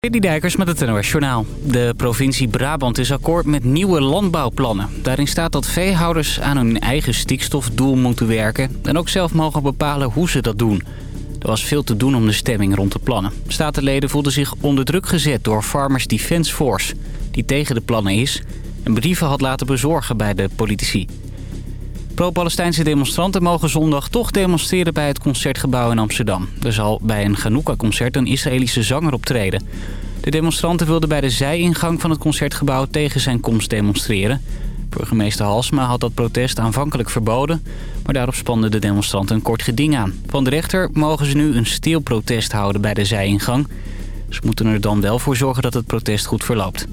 Eddie Dijkers met het NOS Journaal. De provincie Brabant is akkoord met nieuwe landbouwplannen. Daarin staat dat veehouders aan hun eigen stikstofdoel moeten werken... en ook zelf mogen bepalen hoe ze dat doen. Er was veel te doen om de stemming rond de plannen. Statenleden voelden zich onder druk gezet door Farmers Defence Force... die tegen de plannen is en brieven had laten bezorgen bij de politici. Pro-Palestijnse demonstranten mogen zondag toch demonstreren bij het Concertgebouw in Amsterdam. Er zal bij een Hanukkah-concert een Israëlische zanger optreden. De demonstranten wilden bij de zijingang van het Concertgebouw tegen zijn komst demonstreren. Burgemeester Halsma had dat protest aanvankelijk verboden... maar daarop spanden de demonstranten een kort geding aan. Van de rechter mogen ze nu een stil protest houden bij de zijingang. Ze moeten er dan wel voor zorgen dat het protest goed verloopt.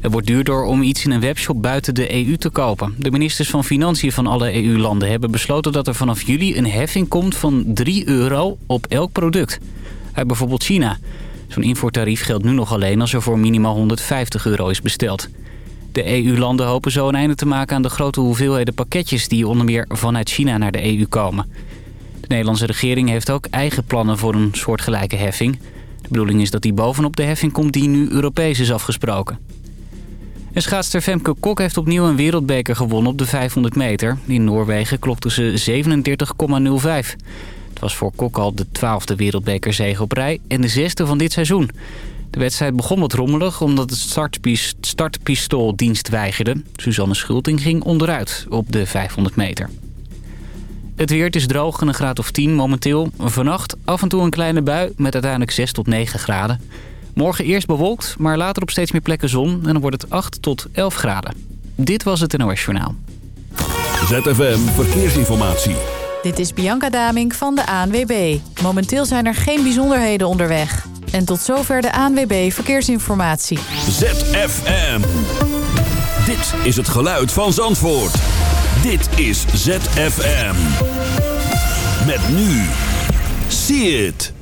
Het wordt duurder om iets in een webshop buiten de EU te kopen. De ministers van Financiën van alle EU-landen hebben besloten dat er vanaf juli een heffing komt van 3 euro op elk product. Uit bijvoorbeeld China. Zo'n invoertarief geldt nu nog alleen als er voor minimaal 150 euro is besteld. De EU-landen hopen zo een einde te maken aan de grote hoeveelheden pakketjes die onder meer vanuit China naar de EU komen. De Nederlandse regering heeft ook eigen plannen voor een soortgelijke heffing. De bedoeling is dat die bovenop de heffing komt die nu Europees is afgesproken. En schaatster Femke Kok heeft opnieuw een wereldbeker gewonnen op de 500 meter. In Noorwegen klokte ze 37,05. Het was voor Kok al de twaalfde wereldbekerzege op rij en de zesde van dit seizoen. De wedstrijd begon wat rommelig omdat het startpistool dienst weigerde. Suzanne Schulting ging onderuit op de 500 meter. Het weer, is droog en een graad of 10 momenteel. Vannacht af en toe een kleine bui met uiteindelijk 6 tot 9 graden. Morgen eerst bewolkt, maar later op steeds meer plekken zon. En dan wordt het 8 tot 11 graden. Dit was het NOS Journaal. ZFM Verkeersinformatie. Dit is Bianca Daming van de ANWB. Momenteel zijn er geen bijzonderheden onderweg. En tot zover de ANWB Verkeersinformatie. ZFM. Dit is het geluid van Zandvoort. Dit is ZFM. Met nu. See it.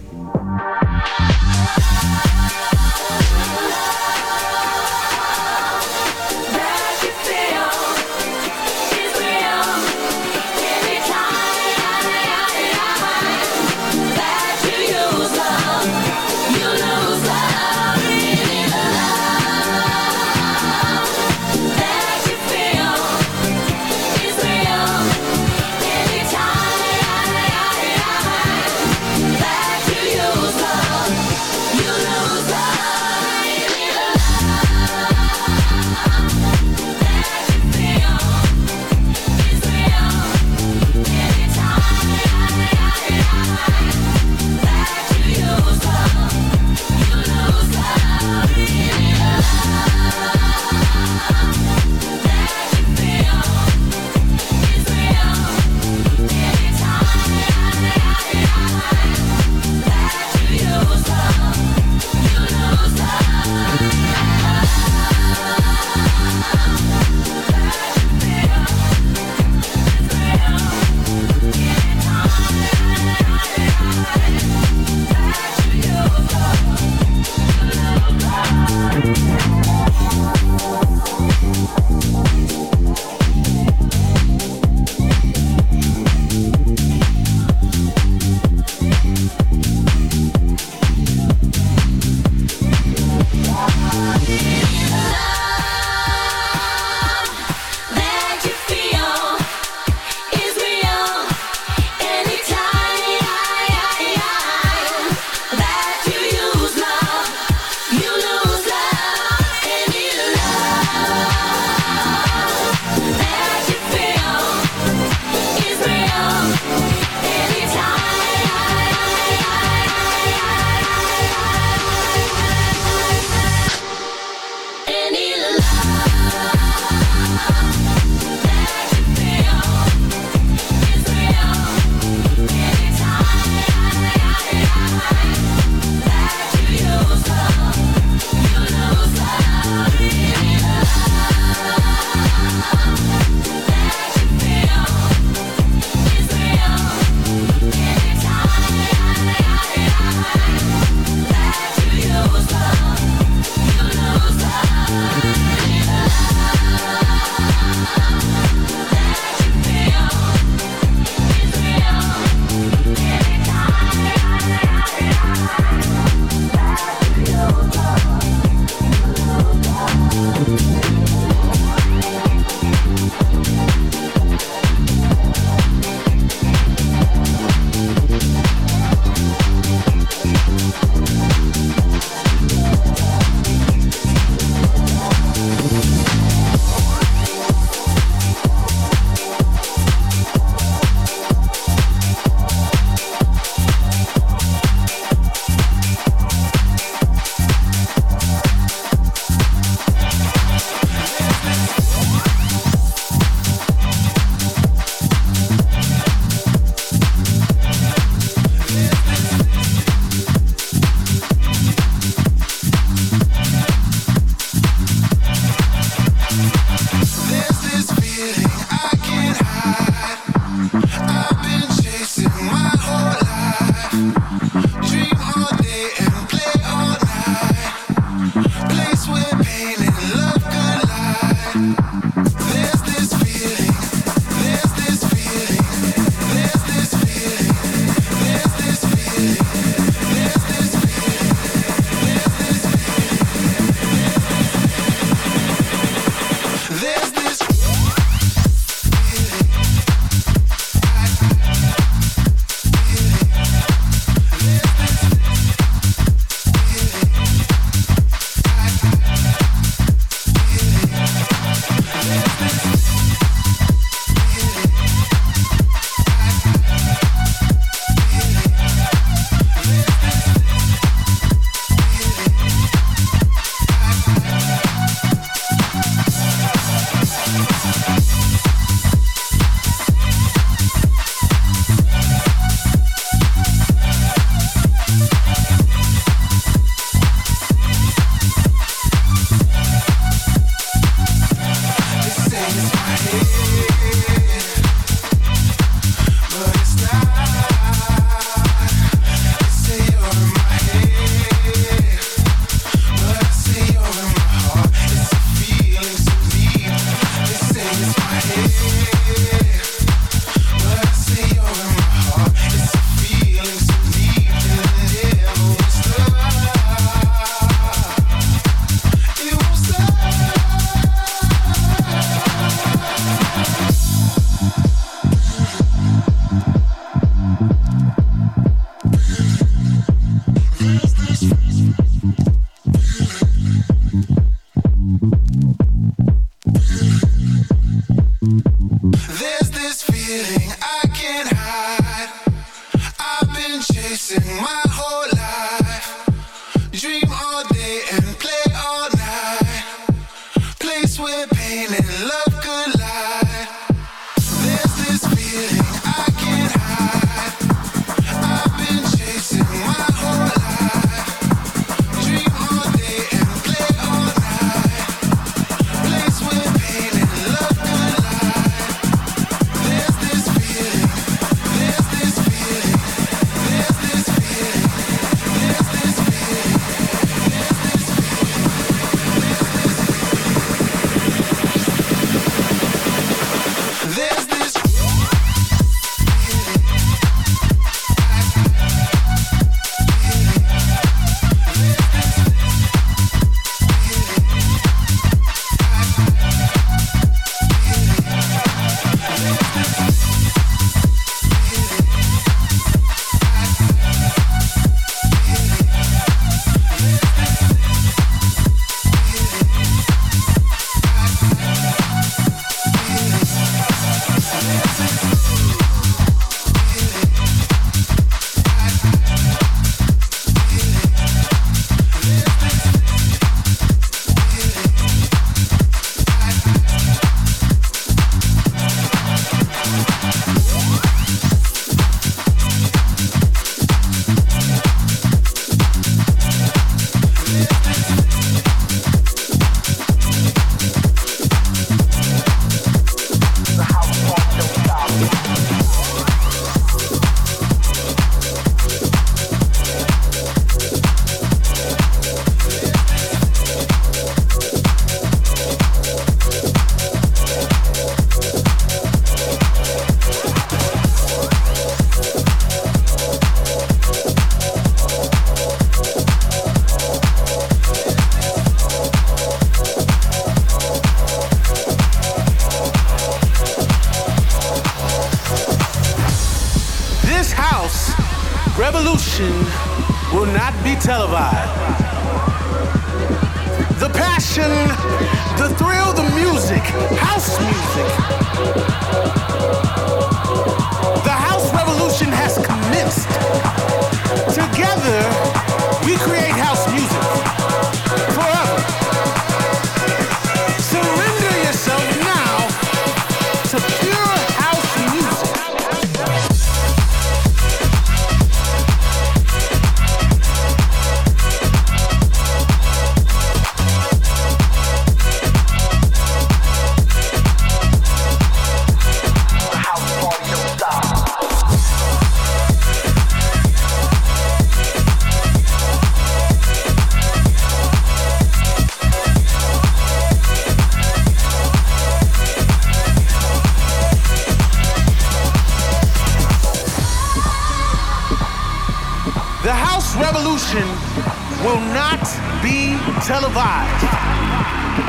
Televised.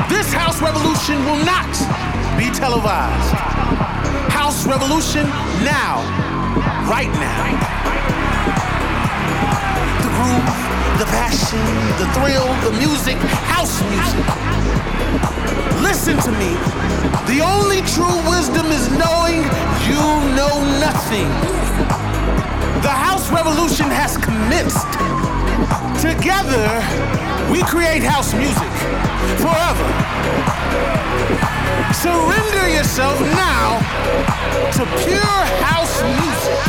This house revolution will not be televised. House revolution now, right now. The groove, the passion, the thrill, the music, house music. Listen to me. The only true wisdom is knowing you know nothing. The house revolution has commenced. Together, we create house music forever. Surrender yourself now to pure house music.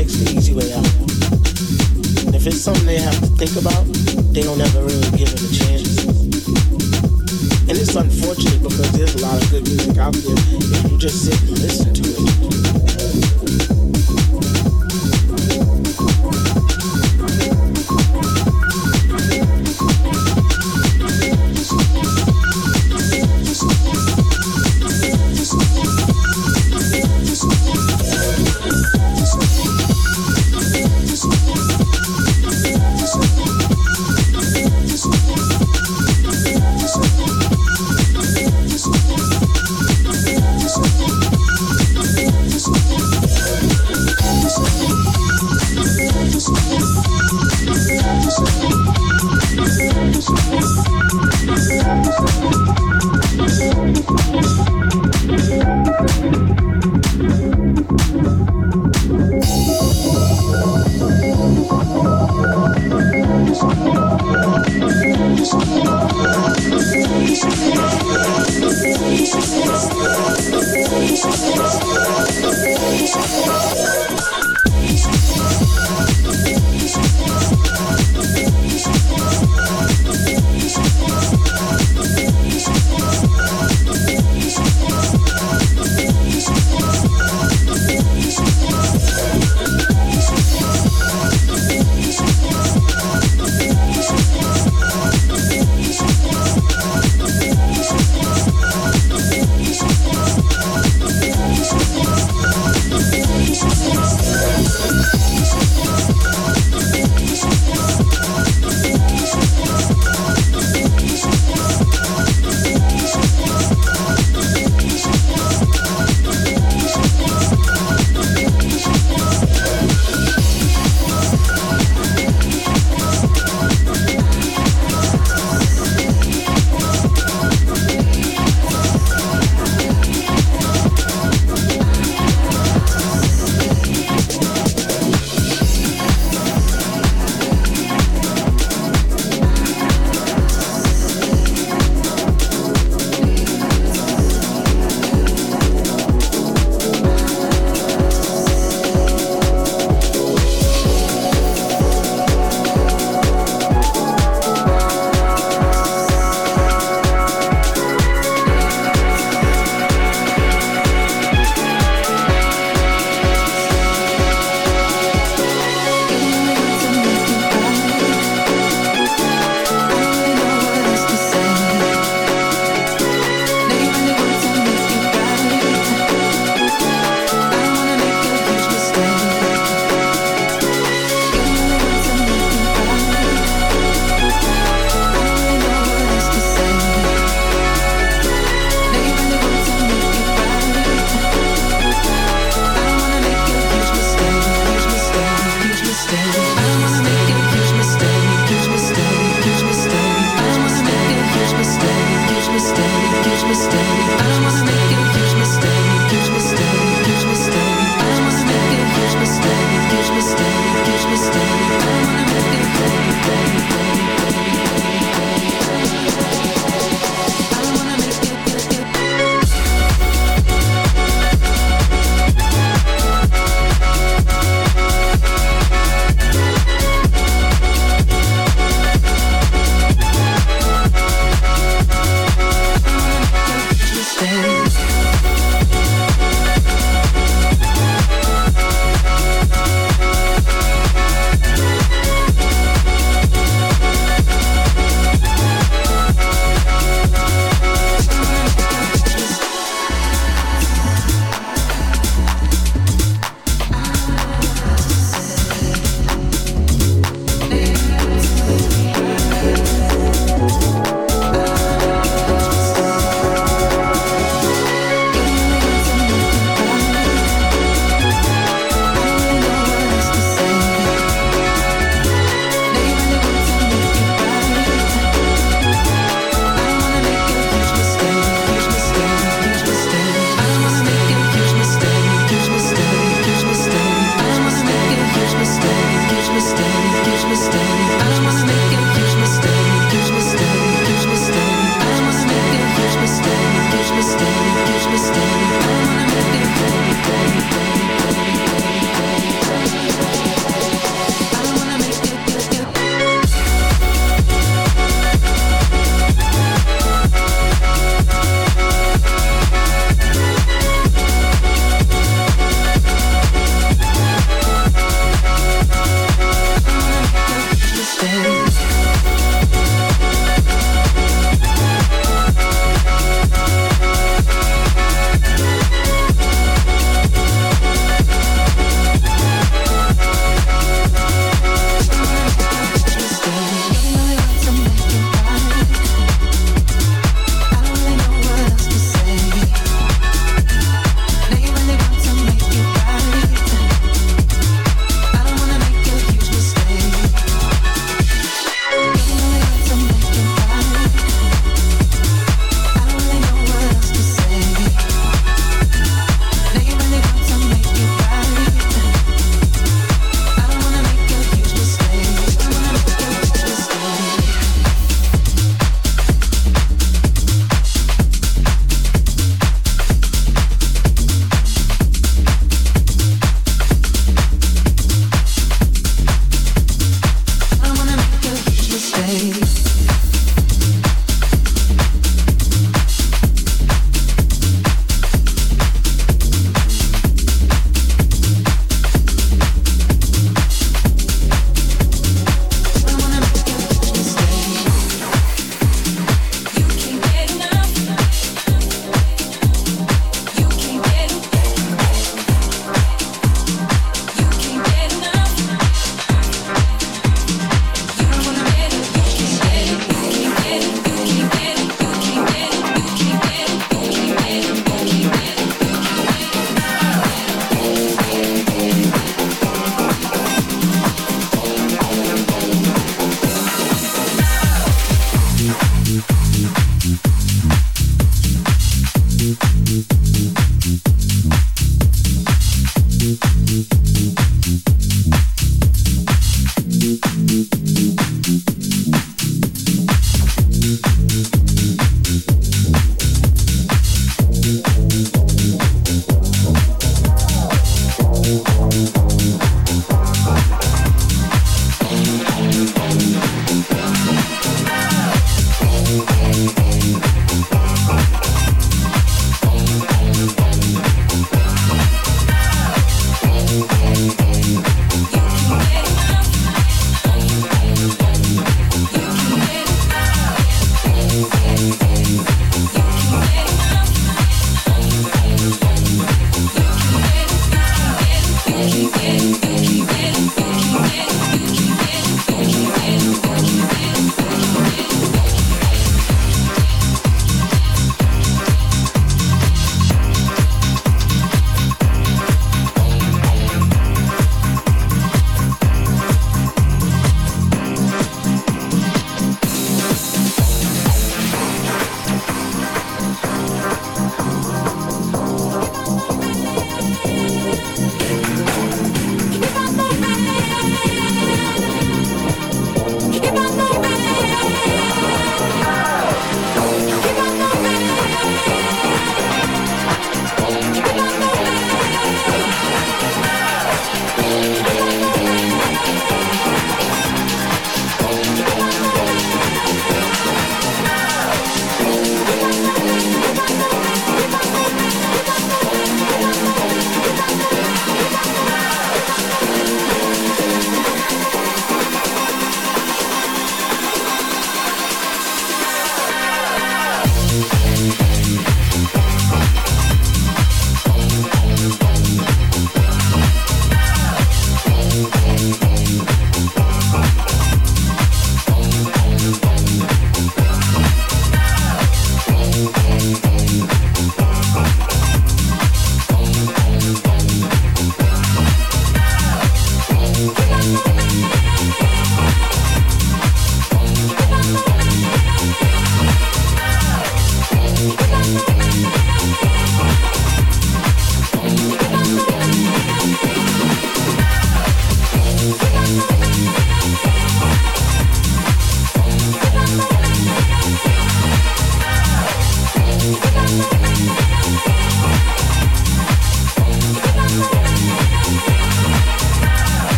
Takes the easy way out. And if it's something they have to think about, they don't ever really give it a chance. And it's unfortunate because there's a lot of good music out there if you just sit and listen to it.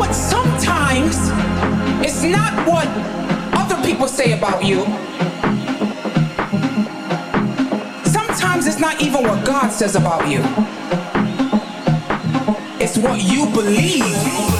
what? Sometimes it's not what other people say about you. Sometimes it's not even what God says about you. It's what you believe.